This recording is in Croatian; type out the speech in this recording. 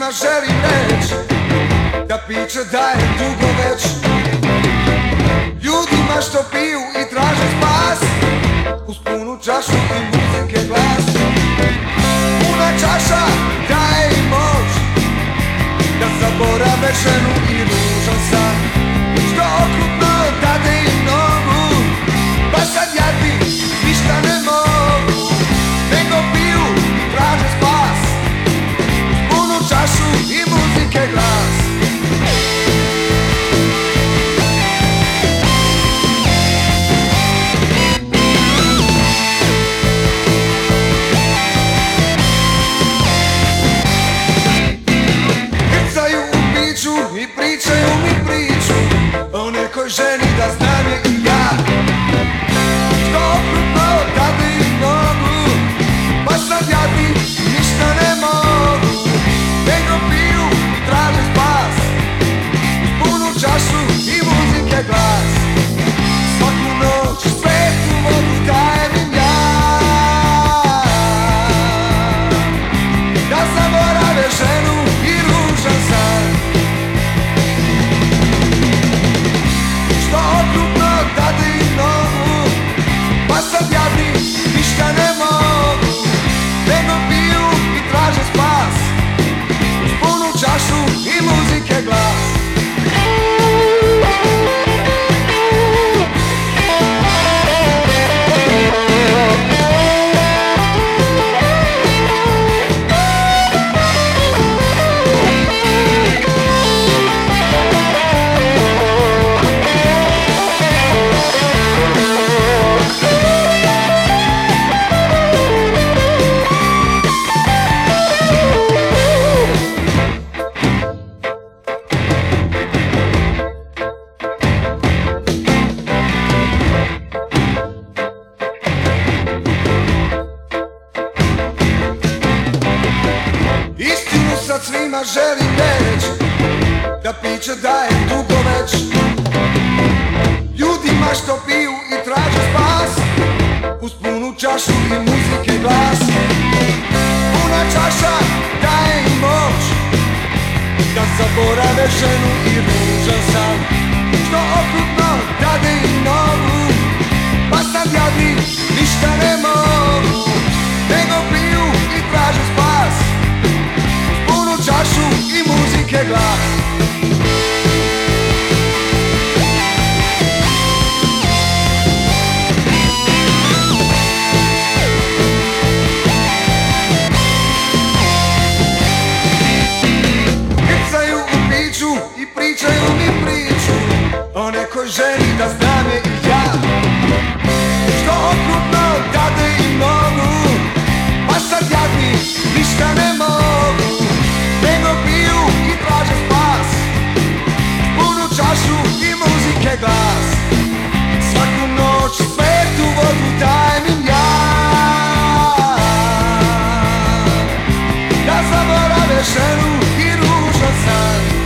svima želim reći Da piće daje dugo već. Ljudima što piju i traže spas Uz punu čašu i muzike glas. Puna čaša daje im moć Da zaborave ženu i ružan san. Što okrutno piću i pričaju mi muzike glas sad svima želim reći Da piće daje dugo već. Ljudima što piju i traže spas Uz punu čašu i muzike glas. Puna čaša daje im moć Da zaborave ženu i ružan san. Što okrutno i muzike glas. Grcaju u piću i pričaju mi priču O nekoj ženi da znam je i ja Što okrutno dade im nogu Pa sad jadni ništa ne Teljesen új kirúzsaszán